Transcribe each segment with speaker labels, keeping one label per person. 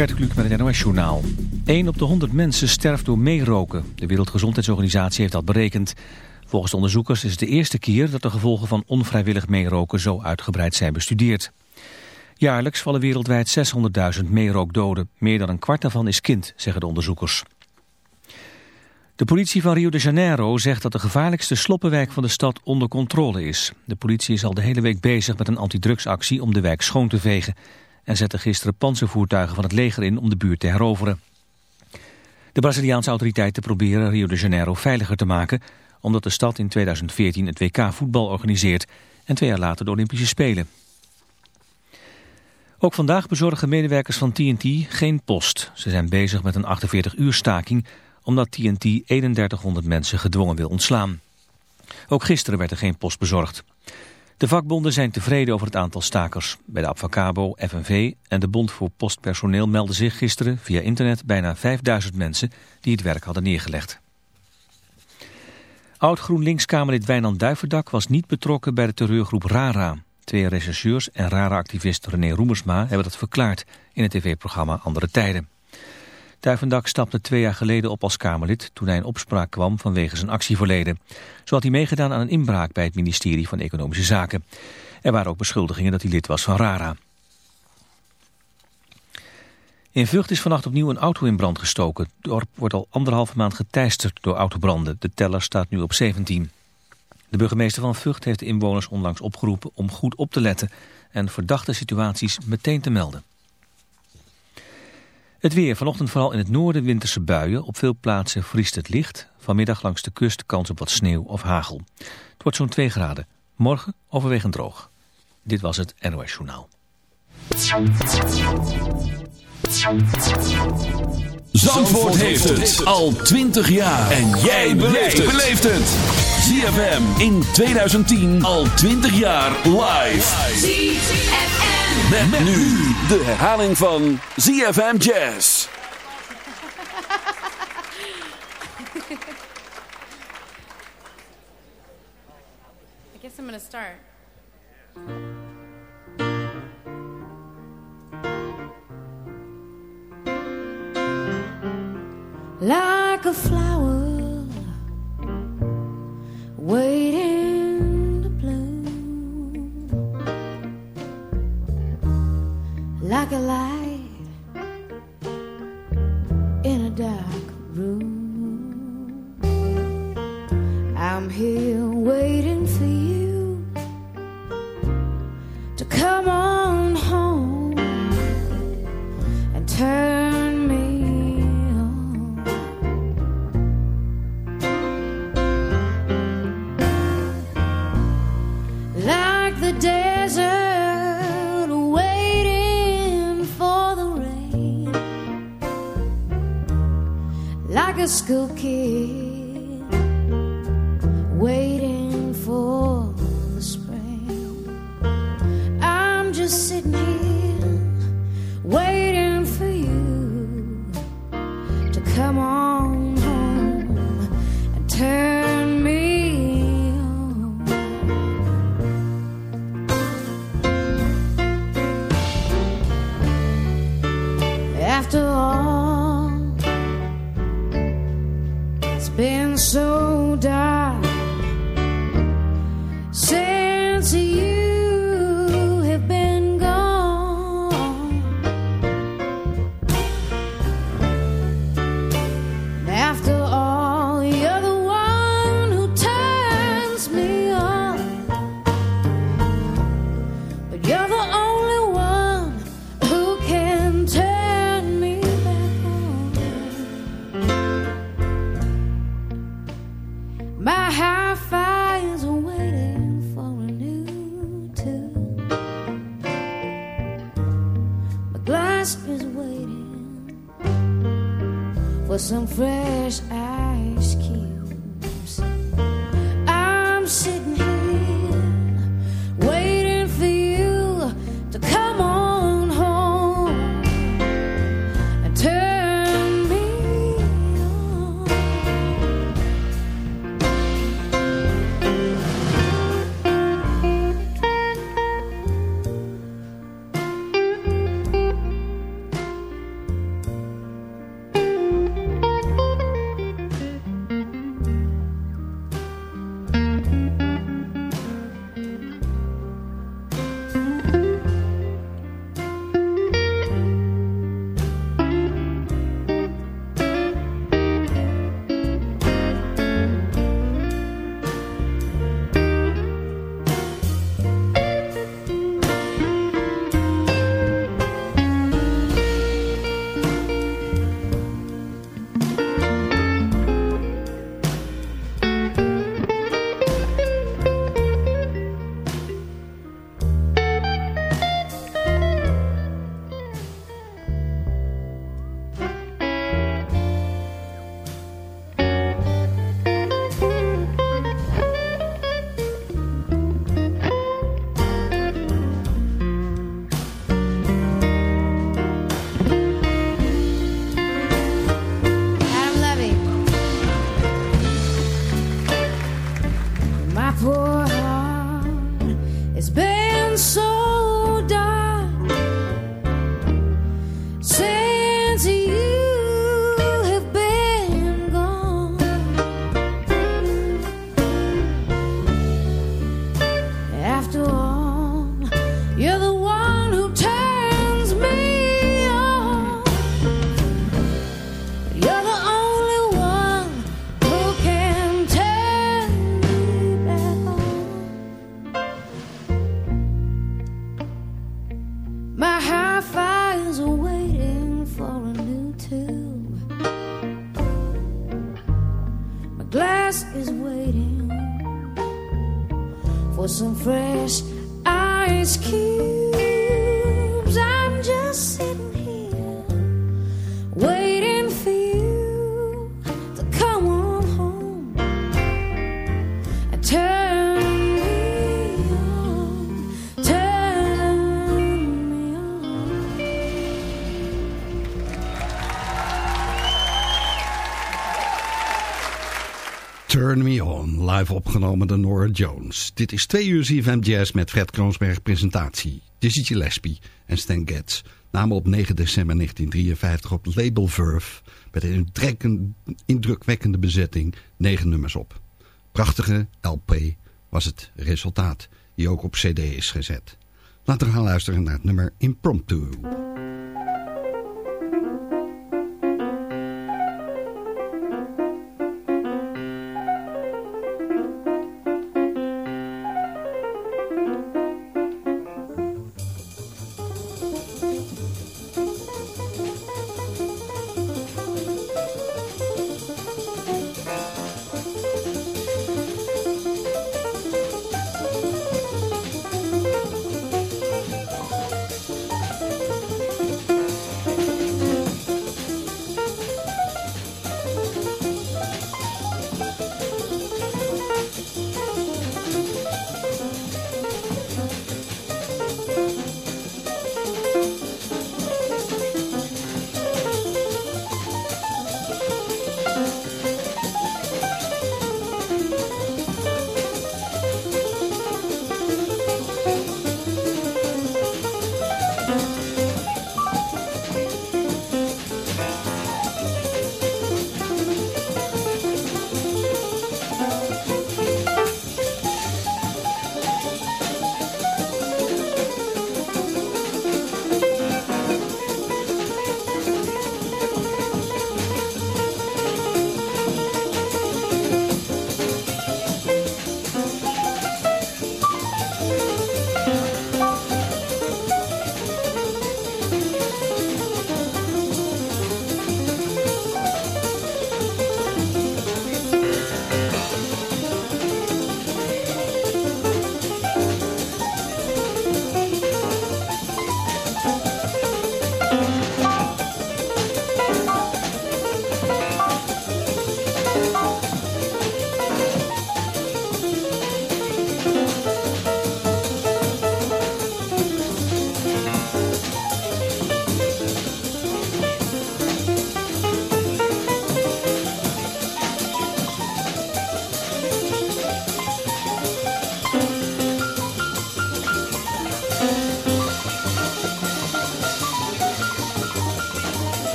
Speaker 1: Gert Kluk met het NOS Journaal. 1 op de 100 mensen sterft door meeroken. De Wereldgezondheidsorganisatie heeft dat berekend. Volgens de onderzoekers is het de eerste keer dat de gevolgen van onvrijwillig meeroken zo uitgebreid zijn bestudeerd. Jaarlijks vallen wereldwijd 600.000 meerookdoden. Meer dan een kwart daarvan is kind, zeggen de onderzoekers. De politie van Rio de Janeiro zegt dat de gevaarlijkste sloppenwijk van de stad onder controle is. De politie is al de hele week bezig met een antidrugsactie om de wijk schoon te vegen en zette gisteren panzervoertuigen van het leger in om de buurt te heroveren. De Braziliaanse autoriteiten proberen Rio de Janeiro veiliger te maken... omdat de stad in 2014 het WK voetbal organiseert... en twee jaar later de Olympische Spelen. Ook vandaag bezorgen medewerkers van TNT geen post. Ze zijn bezig met een 48-uur staking... omdat TNT 3100 mensen gedwongen wil ontslaan. Ook gisteren werd er geen post bezorgd. De vakbonden zijn tevreden over het aantal stakers. Bij de Abfacabo, FNV en de Bond voor Postpersoneel melden zich gisteren via internet bijna 5000 mensen die het werk hadden neergelegd. Oud-GroenLinks-Kamerlid Wijnand Duivendak was niet betrokken bij de terreurgroep RARA. Twee rechercheurs en RARA-activist René Roemersma hebben dat verklaard in het tv-programma Andere Tijden. Duivendak stapte twee jaar geleden op als Kamerlid toen hij in opspraak kwam vanwege zijn actieverleden. Zo had hij meegedaan aan een inbraak bij het ministerie van Economische Zaken. Er waren ook beschuldigingen dat hij lid was van RARA. In Vught is vannacht opnieuw een auto in brand gestoken. Het dorp wordt al anderhalve maand geteisterd door autobranden. De teller staat nu op 17. De burgemeester van Vught heeft de inwoners onlangs opgeroepen om goed op te letten en verdachte situaties meteen te melden. Het weer. Vanochtend vooral in het noorden winterse buien. Op veel plaatsen vriest het licht. Vanmiddag langs de kust kans op wat sneeuw of hagel. Het wordt zo'n 2 graden. Morgen overwegend droog. Dit was het NOS Journaal.
Speaker 2: Zandvoort heeft het al 20 jaar. En jij beleeft het. ZFM in 2010 al 20 jaar live. ZFM. Met, met nu de herhaling van ZFM Jazz.
Speaker 3: I guess I'm gonna start. Like a flower waiting like a light in a dark room. I'm here waiting for you to come on home and turn a school kid waiting for the spring. I'm just sitting here waiting for you to come on home and turn me on. After all. Been so dark
Speaker 4: opgenomen door Nora Jones. Dit is twee uur ZFM Jazz met Fred Kroonsberg presentatie. Dizzy Gillespie en Stan Getz namen op 9 december 1953 op label Verve... met een indrukwekkende bezetting negen nummers op. Prachtige LP was het resultaat, die ook op cd is gezet. Laten we gaan luisteren naar het nummer. Impromptu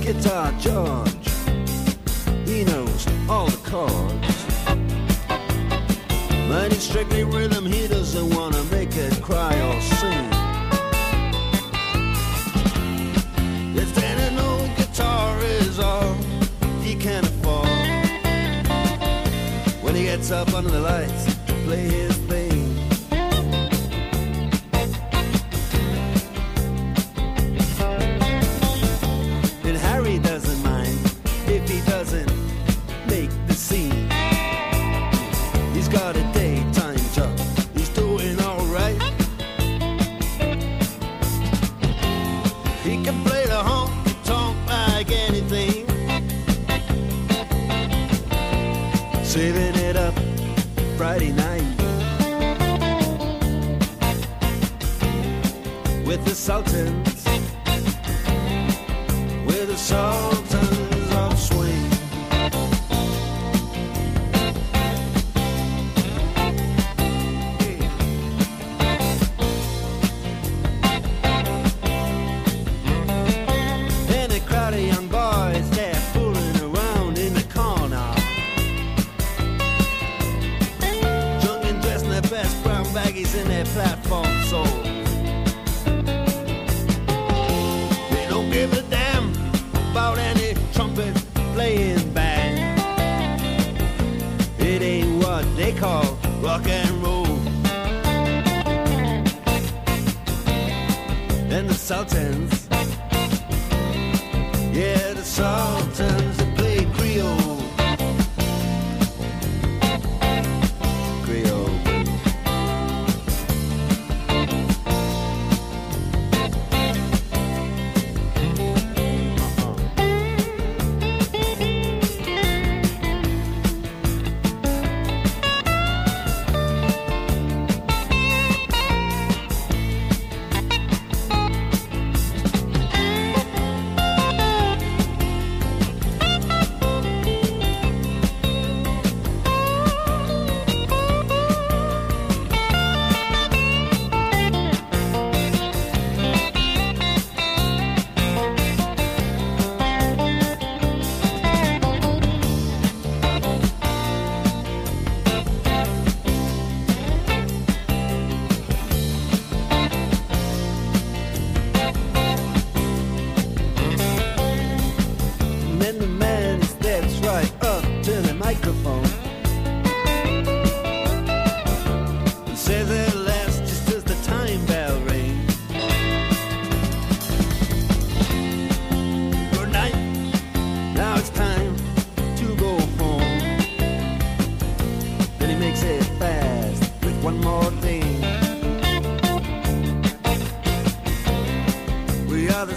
Speaker 5: Guitar George. He knows all the chords. But he's strictly rhythm, he doesn't want to make it cry or sing. An old guitar all he can afford, when he gets up under the lights play his.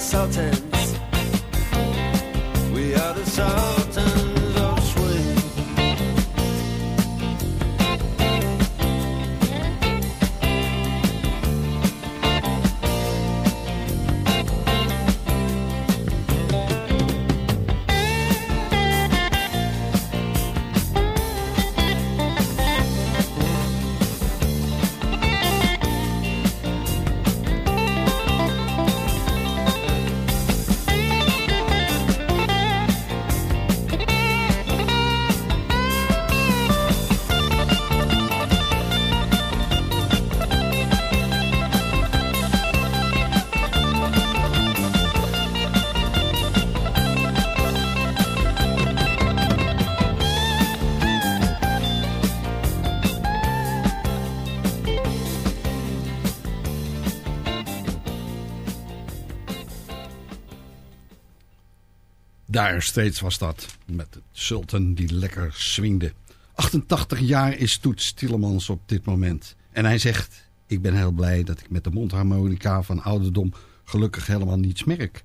Speaker 5: Sultan.
Speaker 4: Dire steeds was dat. Met de Sultan die lekker swingde. 88 jaar is Toets Tillemans op dit moment. En hij zegt, ik ben heel blij dat ik met de mondharmonica van ouderdom gelukkig helemaal niets merk.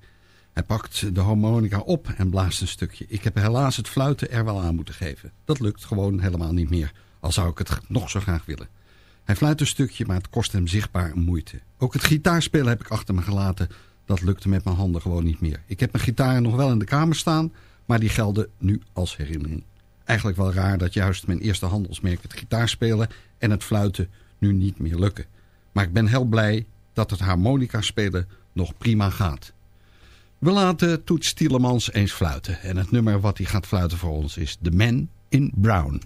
Speaker 4: Hij pakt de harmonica op en blaast een stukje. Ik heb helaas het fluiten er wel aan moeten geven. Dat lukt gewoon helemaal niet meer, al zou ik het nog zo graag willen. Hij fluit een stukje, maar het kost hem zichtbaar moeite. Ook het gitaarspelen heb ik achter me gelaten, dat lukte met mijn handen gewoon niet meer. Ik heb mijn gitaren nog wel in de kamer staan, maar die gelden nu als herinnering. Eigenlijk wel raar dat juist mijn eerste handelsmerk het gitaarspelen en het fluiten nu niet meer lukken. Maar ik ben heel blij dat het harmonica spelen nog prima gaat. We laten Toets Stielemans eens fluiten. En het nummer wat hij gaat fluiten voor ons is The Man in Brown.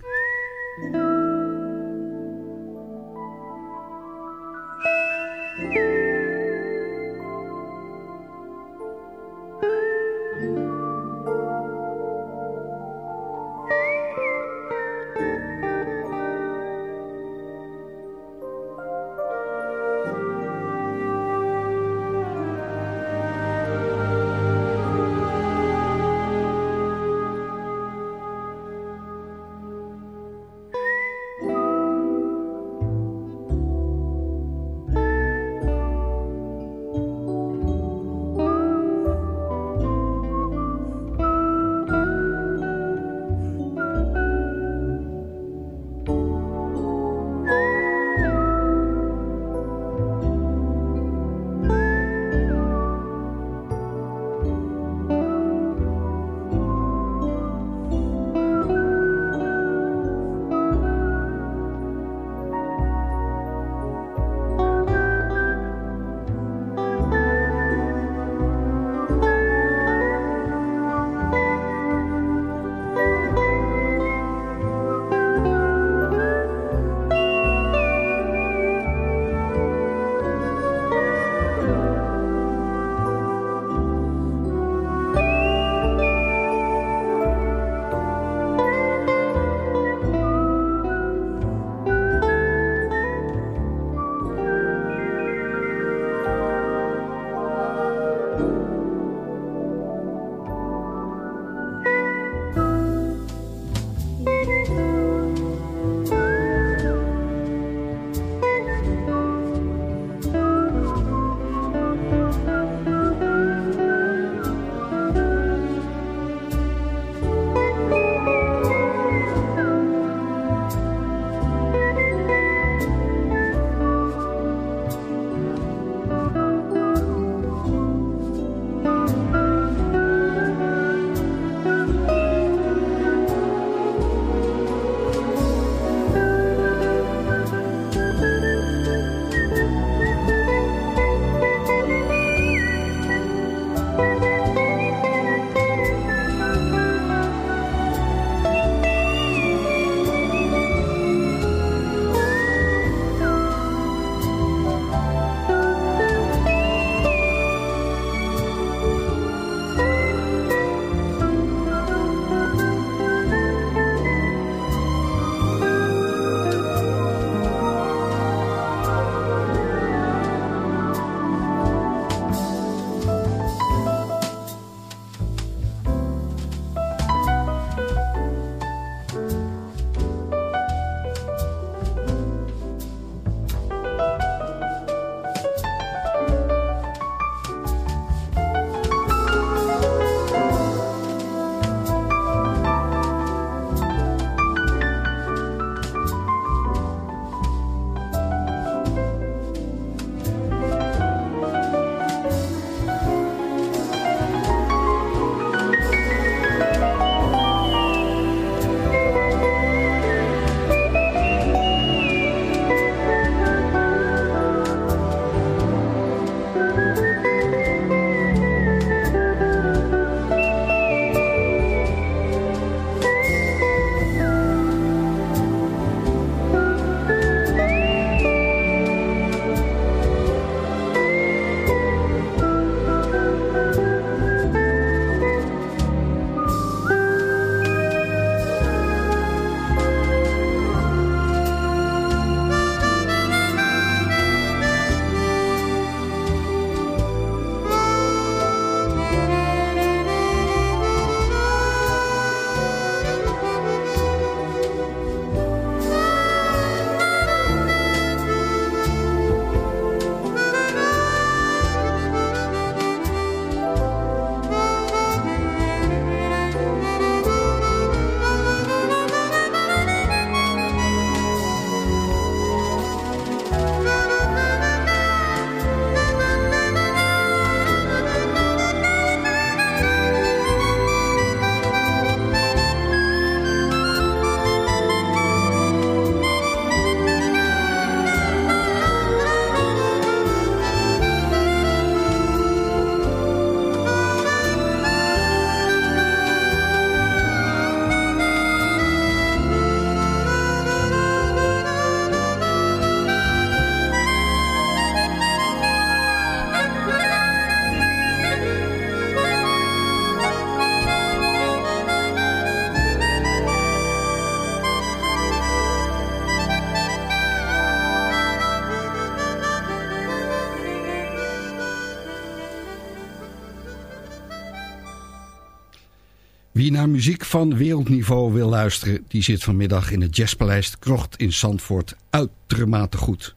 Speaker 4: Muziek van wereldniveau wil luisteren... die zit vanmiddag in het Jazzpaleis Krocht in Zandvoort uitermate goed.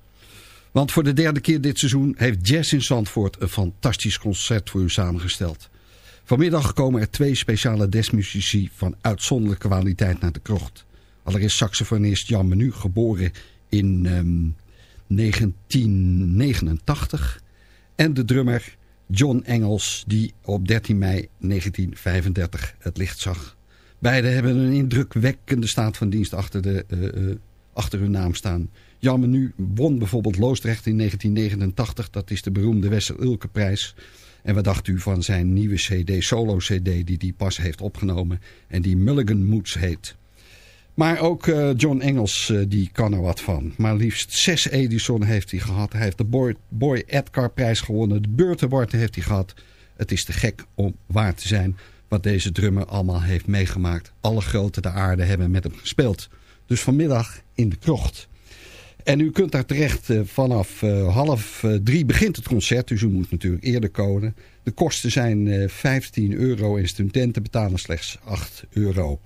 Speaker 4: Want voor de derde keer dit seizoen heeft Jazz in Zandvoort... een fantastisch concert voor u samengesteld. Vanmiddag komen er twee speciale jazzmuzici van uitzonderlijke kwaliteit naar de krocht. Allereerst saxofonist Jan Menu, geboren in 1989. Ehm, en de drummer John Engels, die op 13 mei 1935 het licht zag. Beiden hebben een indrukwekkende staat van dienst achter, de, uh, achter hun naam staan. Jan Menu won bijvoorbeeld Loosdrecht in 1989. Dat is de beroemde Wessel-Ulke-prijs. En wat dacht u van zijn nieuwe cd, solo-cd, die hij pas heeft opgenomen. En die Mulligan Moods heet. Maar ook uh, John Engels, uh, die kan er wat van. Maar liefst zes Edison heeft hij gehad. Hij heeft de Boy, Edgar prijs gewonnen. De Beurt Award heeft hij gehad. Het is te gek om waar te zijn wat deze drummer allemaal heeft meegemaakt. Alle grote de aarde hebben met hem gespeeld. Dus vanmiddag in de krocht. En u kunt daar terecht uh, vanaf half drie begint het concert. Dus u moet natuurlijk eerder komen. De kosten zijn 15 euro en studenten betalen slechts 8 euro.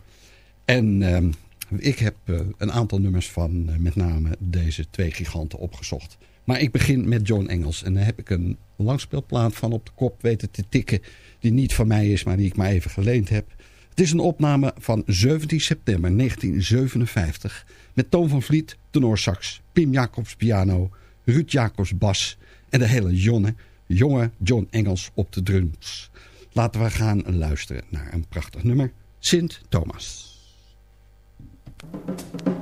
Speaker 4: En ehm, ik heb uh, een aantal nummers van uh, met name deze twee giganten opgezocht. Maar ik begin met John Engels. En daar heb ik een langspeelplaat van op de kop weten te tikken. Die niet van mij is, maar die ik maar even geleend heb. Het is een opname van 17 september 1957. Met Toon van Vliet, tenorsax, Pim Jacobs piano, Ruud Jacobs bas. En de hele jonge, jonge John Engels op de drums. Laten we gaan luisteren naar een prachtig nummer. Sint Thomas. Thank you.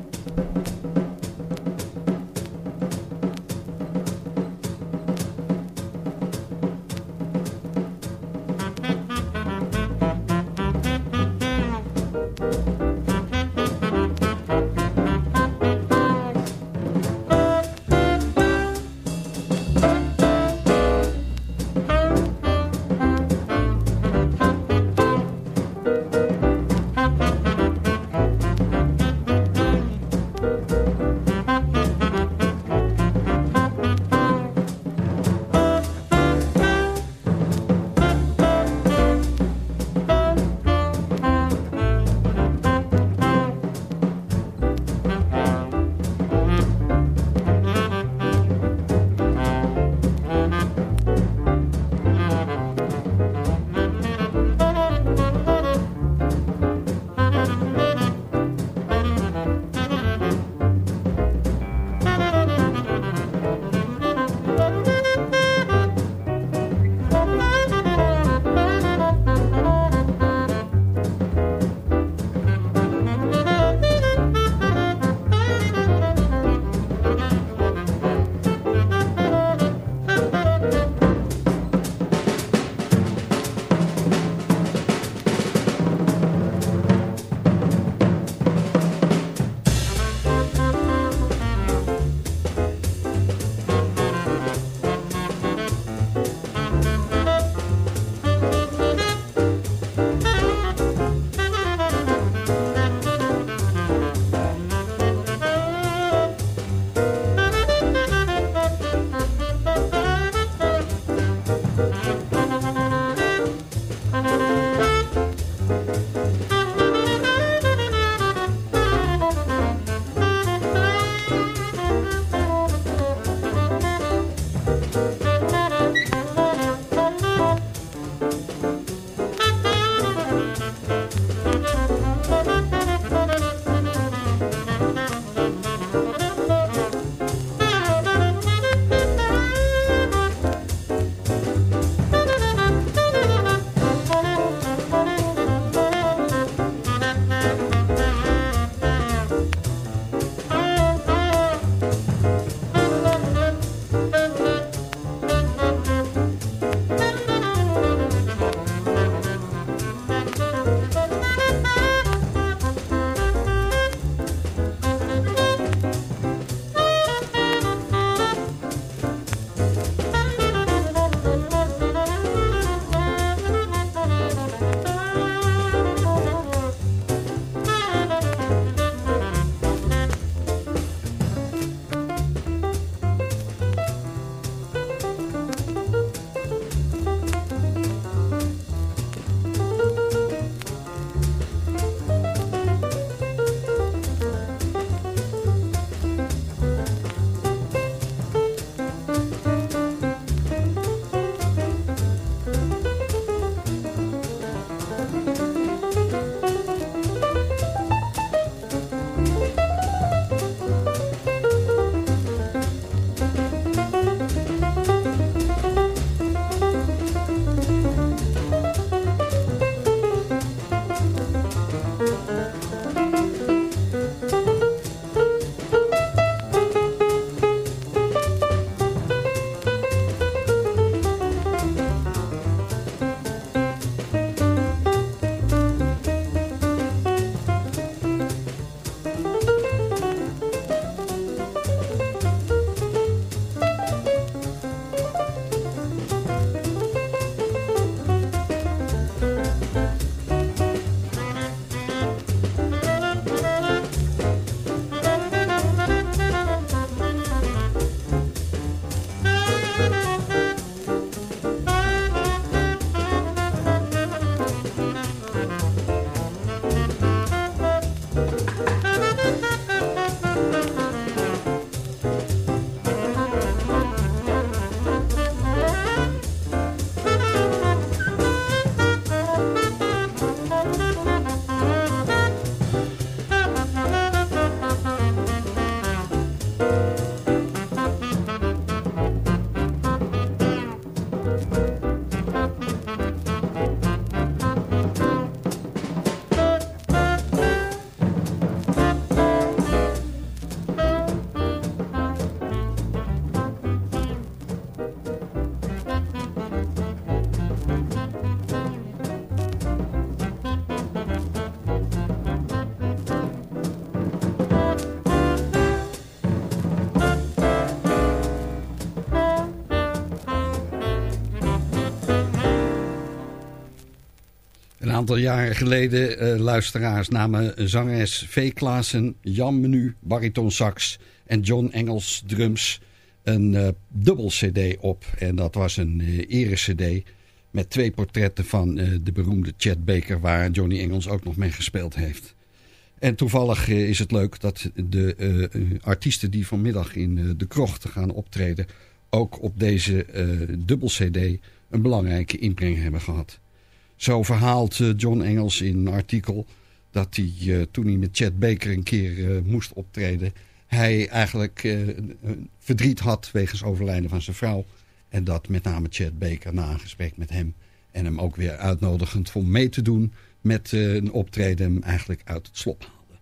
Speaker 6: Aantal jaren geleden, uh, luisteraars, namen zangeres V. Klaassen, Jan Menu, bariton sax en John Engels drums een uh, dubbel cd op. En dat was een uh, ere cd met twee portretten van de beroemde Chet Baker... waar Johnny Engels ook nog mee gespeeld heeft. En toevallig is het leuk dat de artiesten die vanmiddag in de krocht gaan optreden... ook op deze dubbel cd een belangrijke inbreng hebben gehad. Zo verhaalt eh, John Engels in een artikel dat hij uh, toen hij met Chad Baker een keer uh, moest optreden... hij eigenlijk verdriet had wegens overlijden van zijn vrouw. En dat met name Chad Baker na een gesprek met hem... en hem ook weer uitnodigend om mee te doen met een optreden... hem eigenlijk uit het slop haalde.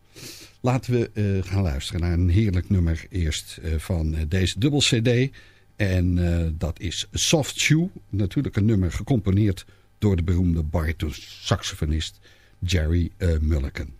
Speaker 6: Laten we gaan luisteren naar een heerlijk nummer eerst van deze dubbel cd... En dat is Soft Shoe, natuurlijk een nummer gecomponeerd door de beroemde bariton-saxofonist Jerry uh, Mulligan.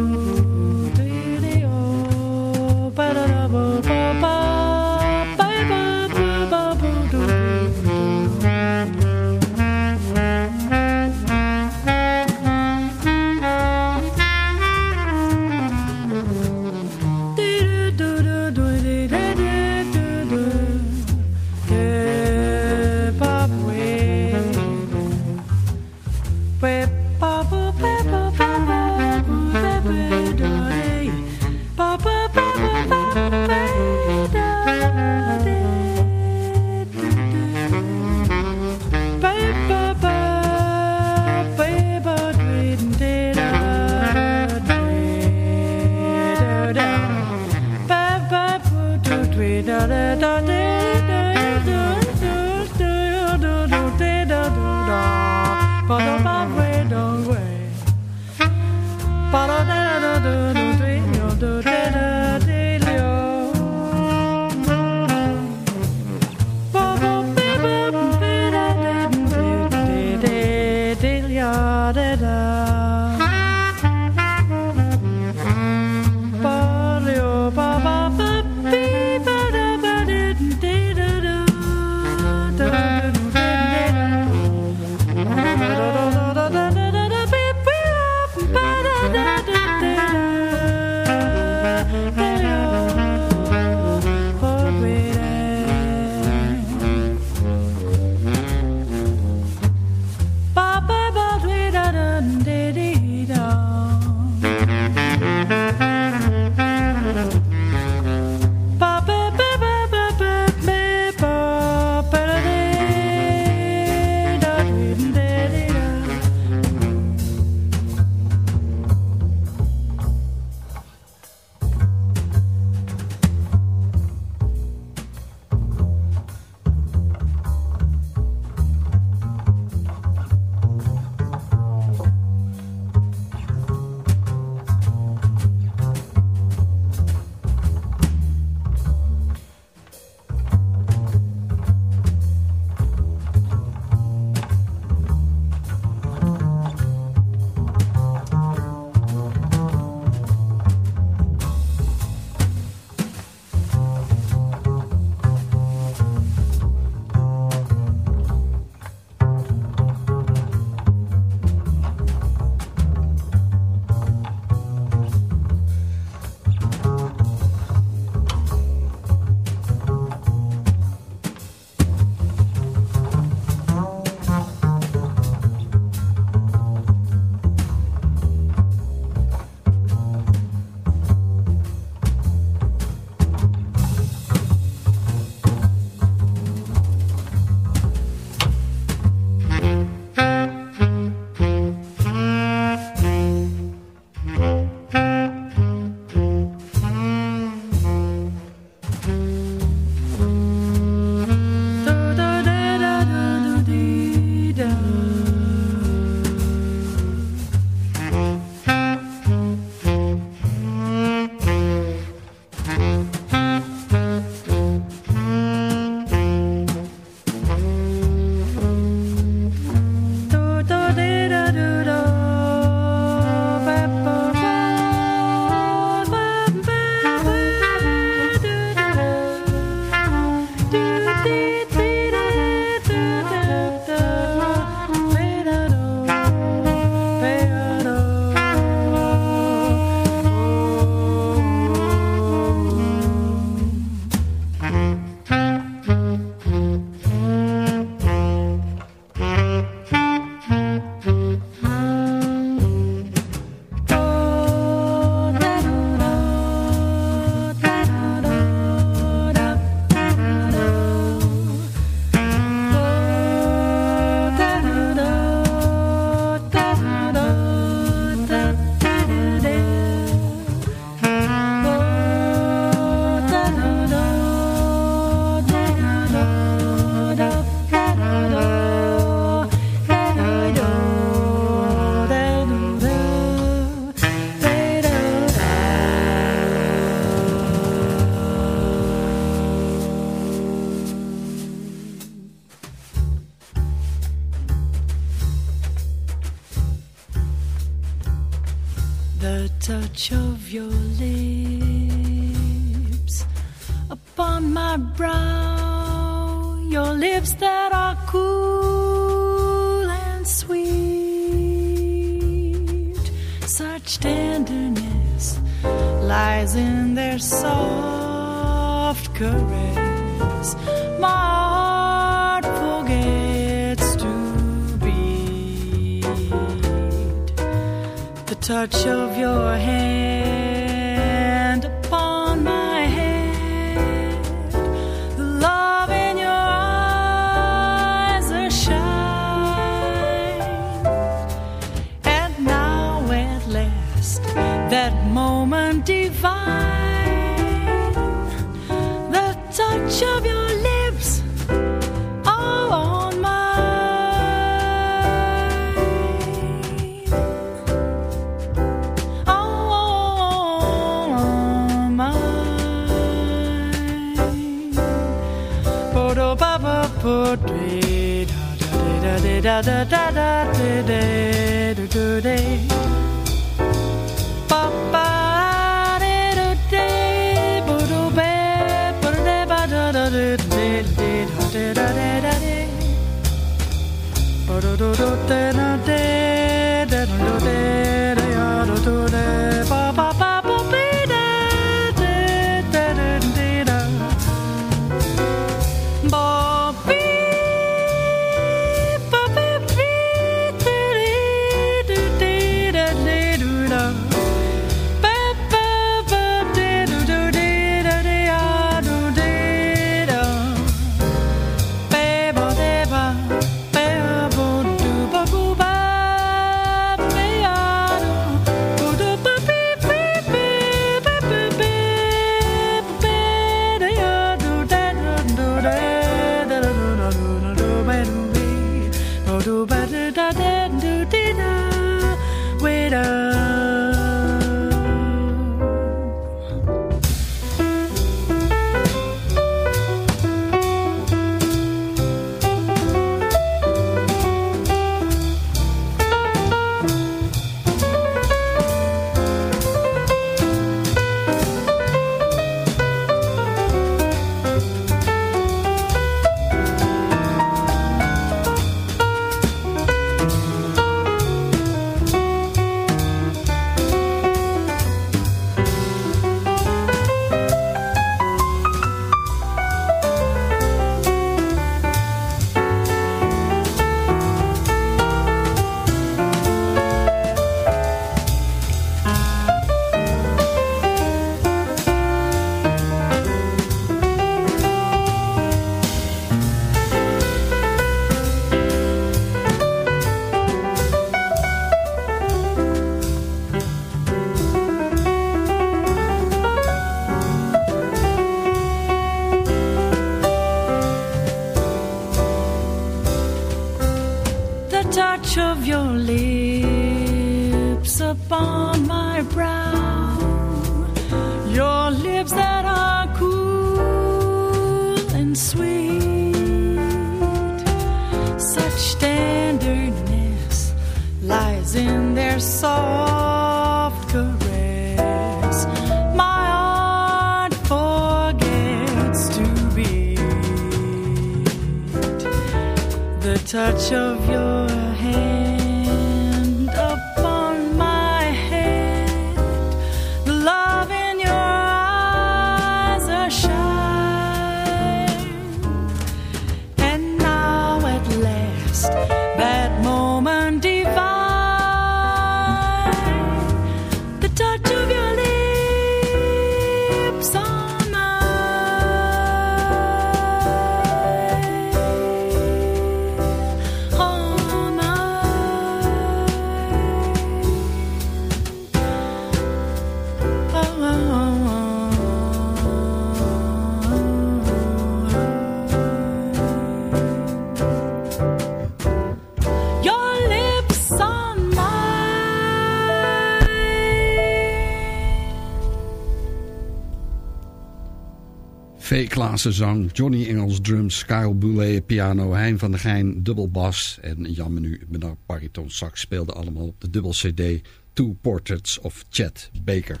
Speaker 4: Klaassen zang, Johnny Engels drums, Kyle Boulay piano, Hein van der Geijn dubbel bas en Jan Menu Bernard bariton sax speelden allemaal op de dubbel cd Two Portraits of Chet Baker.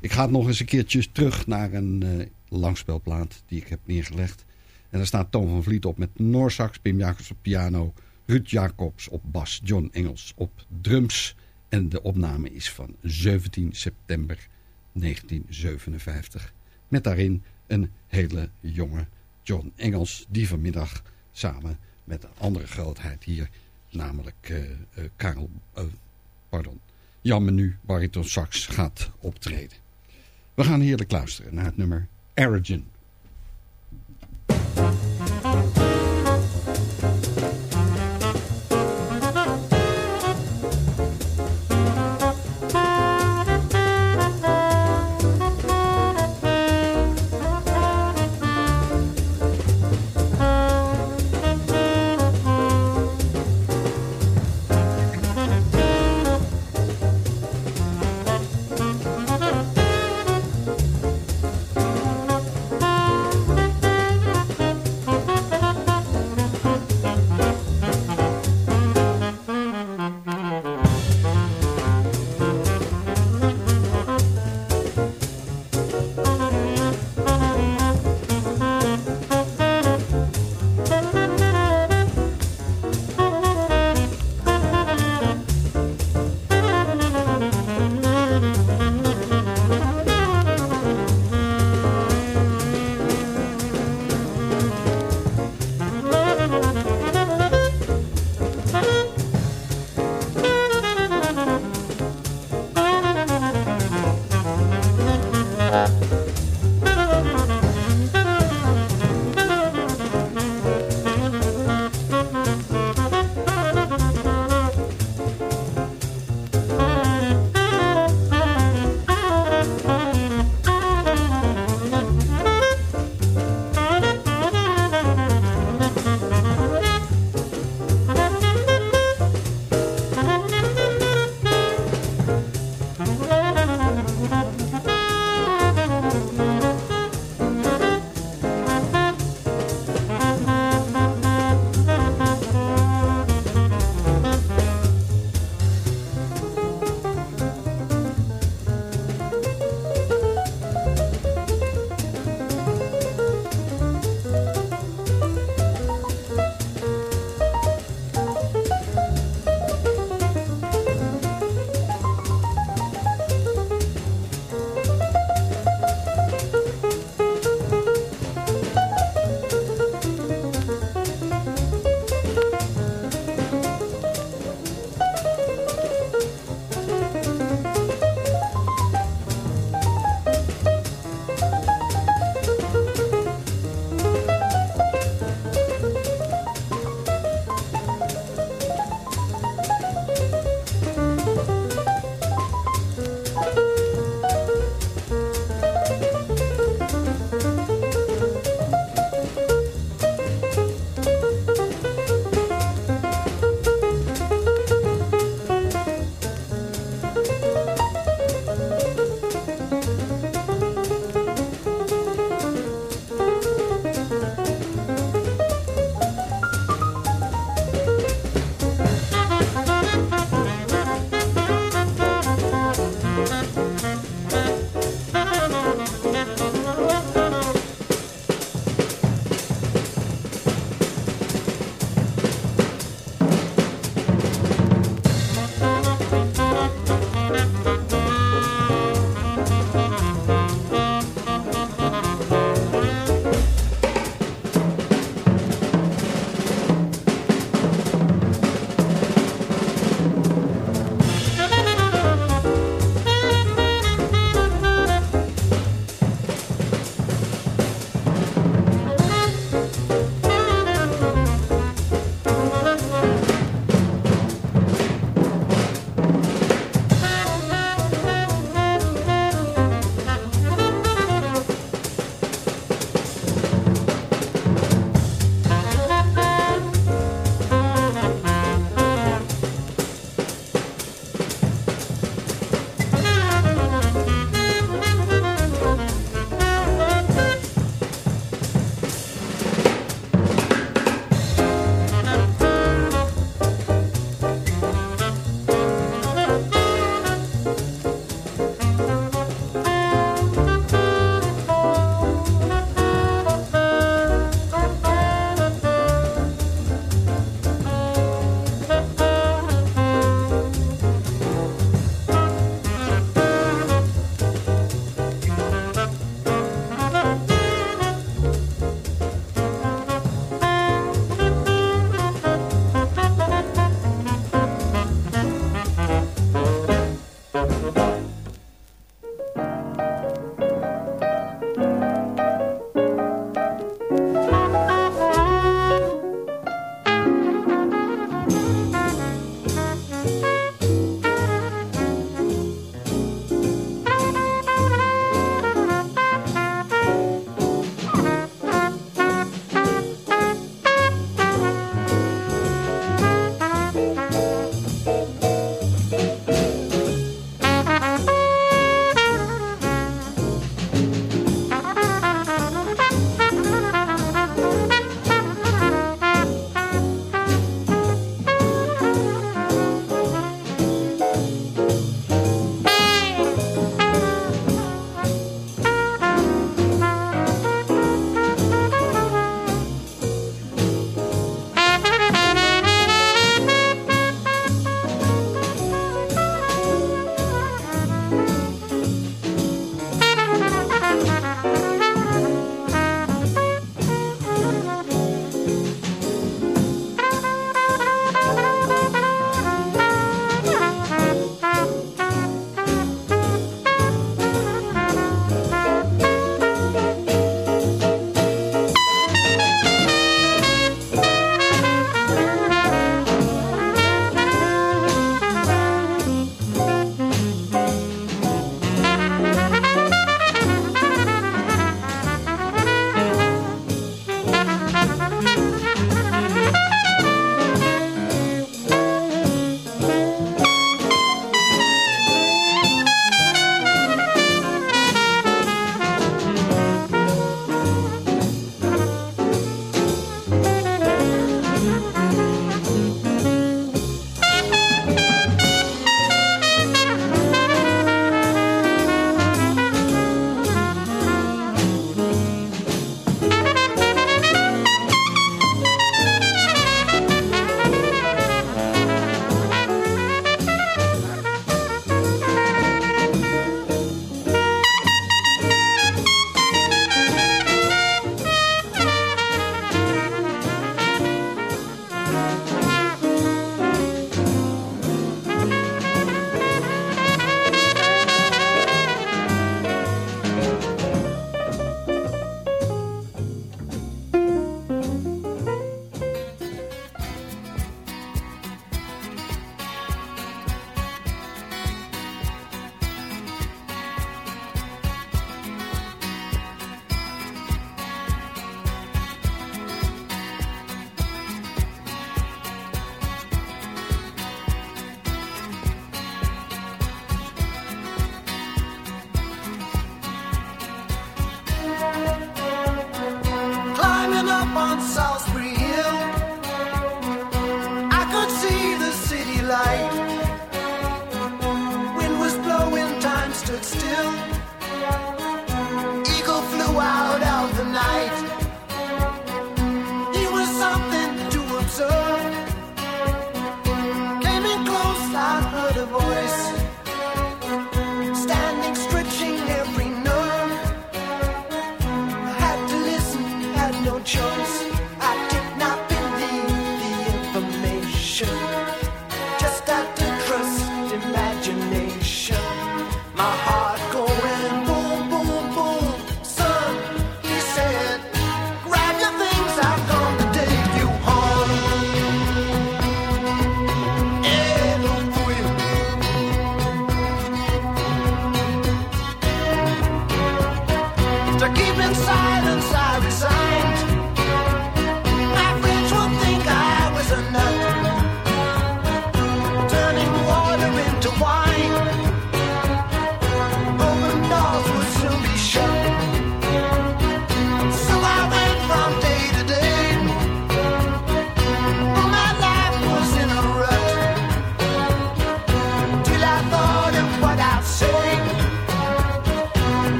Speaker 4: Ik ga nog eens een keertje terug naar een uh, langspelplaat die ik heb neergelegd. En daar staat Toon van Vliet op met Noorsax, Pim Jacobs op piano, Ruud Jacobs op bas, John Engels op drums. En de opname is van 17 september 1957. Met daarin een hele jonge John Engels die vanmiddag samen met een andere grootheid hier, namelijk uh, uh, Karel, uh, pardon, Jan Menu, bariton sax, gaat optreden. We gaan heerlijk luisteren naar het nummer Origin.